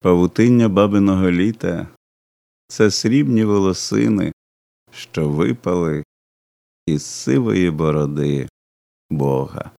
Павутиння бабиного літа це срібні волосини, що випали із сивої бороди Бога.